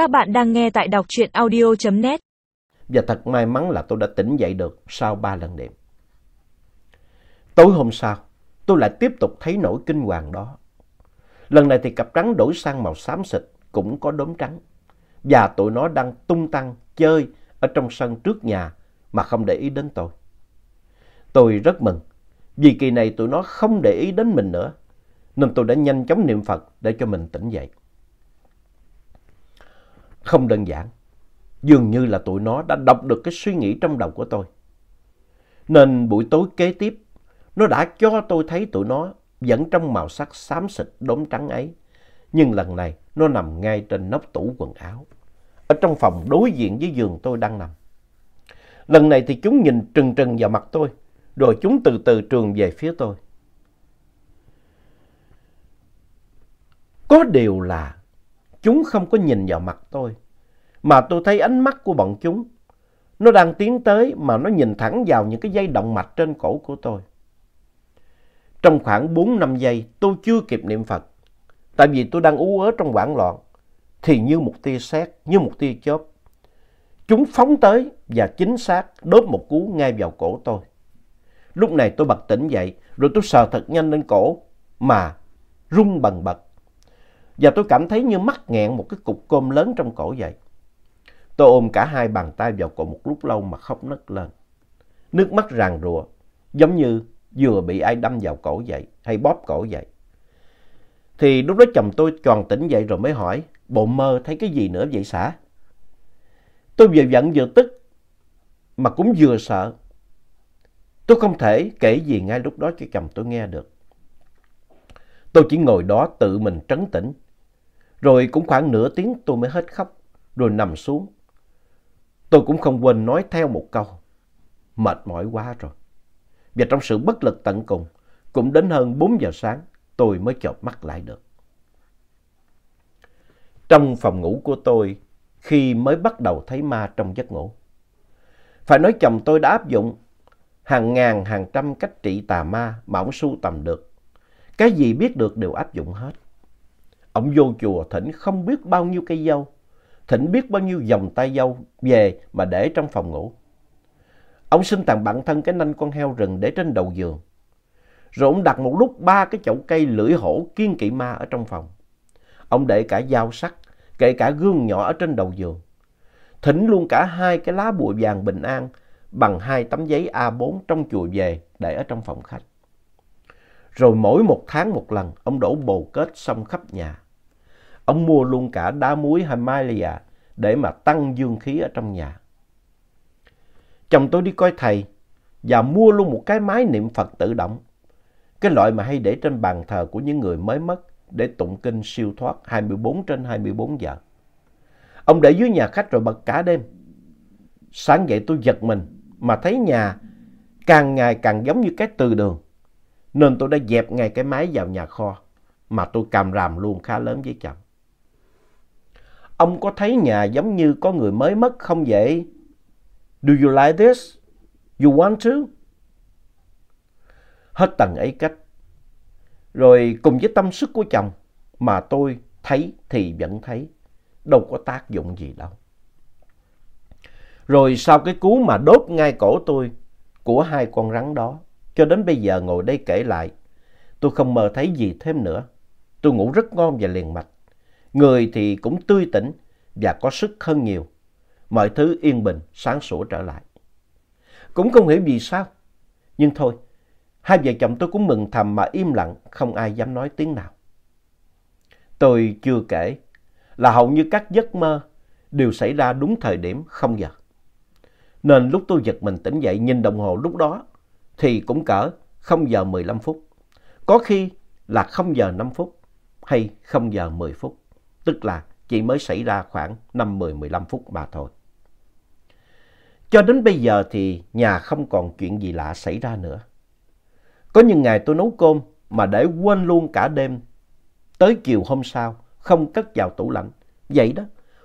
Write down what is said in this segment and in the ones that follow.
Các bạn đang nghe tại đọc truyện audio.net Và thật may mắn là tôi đã tỉnh dậy được sau ba lần niệm. Tối hôm sau, tôi lại tiếp tục thấy nỗi kinh hoàng đó. Lần này thì cặp trắng đổi sang màu xám xịt, cũng có đốm trắng. Và tụi nó đang tung tăng, chơi ở trong sân trước nhà mà không để ý đến tôi. Tôi rất mừng, vì kỳ này tụi nó không để ý đến mình nữa, nên tôi đã nhanh chóng niệm Phật để cho mình tỉnh dậy. Không đơn giản, dường như là tụi nó đã đọc được cái suy nghĩ trong đầu của tôi. Nên buổi tối kế tiếp, nó đã cho tôi thấy tụi nó vẫn trong màu sắc xám xịt đốm trắng ấy. Nhưng lần này nó nằm ngay trên nóc tủ quần áo, ở trong phòng đối diện với giường tôi đang nằm. Lần này thì chúng nhìn trừng trừng vào mặt tôi, rồi chúng từ từ trường về phía tôi. Có điều là chúng không có nhìn vào mặt tôi, mà tôi thấy ánh mắt của bọn chúng. Nó đang tiến tới mà nó nhìn thẳng vào những cái dây động mạch trên cổ của tôi. Trong khoảng 4-5 giây tôi chưa kịp niệm Phật, tại vì tôi đang ú ớ trong hoảng loạn, thì như một tia sét, như một tia chớp. Chúng phóng tới và chính xác đốt một cú ngay vào cổ tôi. Lúc này tôi bật tỉnh dậy, rồi tôi sờ thật nhanh lên cổ, mà rung bần bật. Và tôi cảm thấy như mắc nghẹn một cái cục cơm lớn trong cổ vậy. Tôi ôm cả hai bàn tay vào cổ một lúc lâu mà khóc nấc lên. Nước mắt ràn rụa, giống như vừa bị ai đâm vào cổ vậy, hay bóp cổ vậy. Thì lúc đó chồng tôi tròn tỉnh dậy rồi mới hỏi, bộ mơ thấy cái gì nữa vậy xã? Tôi vừa giận vừa tức, mà cũng vừa sợ. Tôi không thể kể gì ngay lúc đó cho chồng tôi nghe được. Tôi chỉ ngồi đó tự mình trấn tĩnh. Rồi cũng khoảng nửa tiếng tôi mới hết khóc, rồi nằm xuống. Tôi cũng không quên nói theo một câu. Mệt mỏi quá rồi. Và trong sự bất lực tận cùng, cũng đến hơn 4 giờ sáng, tôi mới chợp mắt lại được. Trong phòng ngủ của tôi, khi mới bắt đầu thấy ma trong giấc ngủ. Phải nói chồng tôi đã áp dụng hàng ngàn hàng trăm cách trị tà ma mà ông sưu tầm được. Cái gì biết được đều áp dụng hết. Ông vô chùa thỉnh không biết bao nhiêu cây dâu, thỉnh biết bao nhiêu vòng tay dâu về mà để trong phòng ngủ. Ông xin tặng bản thân cái nanh con heo rừng để trên đầu giường. Rồi ông đặt một lúc ba cái chậu cây lưỡi hổ kiên kỵ ma ở trong phòng. Ông để cả dao sắt, kể cả gương nhỏ ở trên đầu giường. Thỉnh luôn cả hai cái lá bùa vàng bình an bằng hai tấm giấy A4 trong chùa về để ở trong phòng khách. Rồi mỗi một tháng một lần, ông đổ bồ kết xong khắp nhà. Ông mua luôn cả đá muối Himalaya để mà tăng dương khí ở trong nhà. Chồng tôi đi coi thầy và mua luôn một cái máy niệm Phật tự động. Cái loại mà hay để trên bàn thờ của những người mới mất để tụng kinh siêu thoát 24 trên 24 giờ. Ông để dưới nhà khách rồi bật cả đêm. Sáng dậy tôi giật mình mà thấy nhà càng ngày càng giống như cái từ đường. Nên tôi đã dẹp ngay cái máy vào nhà kho mà tôi càm ràm luôn khá lớn với chồng. Ông có thấy nhà giống như có người mới mất không vậy? Do you like this? You want to? Hết tầng ấy cách. Rồi cùng với tâm sức của chồng mà tôi thấy thì vẫn thấy. Đâu có tác dụng gì đâu. Rồi sau cái cú mà đốt ngay cổ tôi của hai con rắn đó, cho đến bây giờ ngồi đây kể lại, tôi không mơ thấy gì thêm nữa. Tôi ngủ rất ngon và liền mạch. Người thì cũng tươi tỉnh và có sức hơn nhiều. Mọi thứ yên bình, sáng sủa trở lại. Cũng không hiểu vì sao. Nhưng thôi, hai vợ chồng tôi cũng mừng thầm mà im lặng, không ai dám nói tiếng nào. Tôi chưa kể là hầu như các giấc mơ đều xảy ra đúng thời điểm không giờ. Nên lúc tôi giật mình tỉnh dậy nhìn đồng hồ lúc đó thì cũng cỡ 0 giờ 15 phút. Có khi là 0 giờ 5 phút hay 0 giờ 10 phút. Tức là chỉ mới xảy ra khoảng 5, 10, 15 phút mà thôi. Cho đến bây giờ thì nhà không còn chuyện gì lạ xảy ra nữa. Có những ngày tôi nấu cơm mà để quên luôn cả đêm. Tới chiều hôm sau không cất vào tủ lạnh. Vậy đó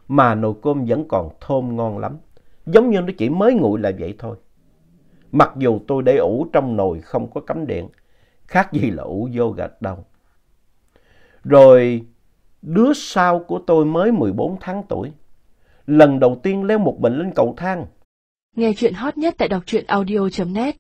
mà nồi cơm vẫn còn thơm ngon lắm. Giống như nó chỉ mới nguội là vậy thôi. Mặc dù tôi để ủ trong nồi không có cắm điện, khác gì là ủ vô gạch đâu. Rồi đứa sau của tôi mới 14 tháng tuổi, lần đầu tiên leo một mình lên cầu thang. Nghe chuyện hot nhất tại đọc truyện audio.net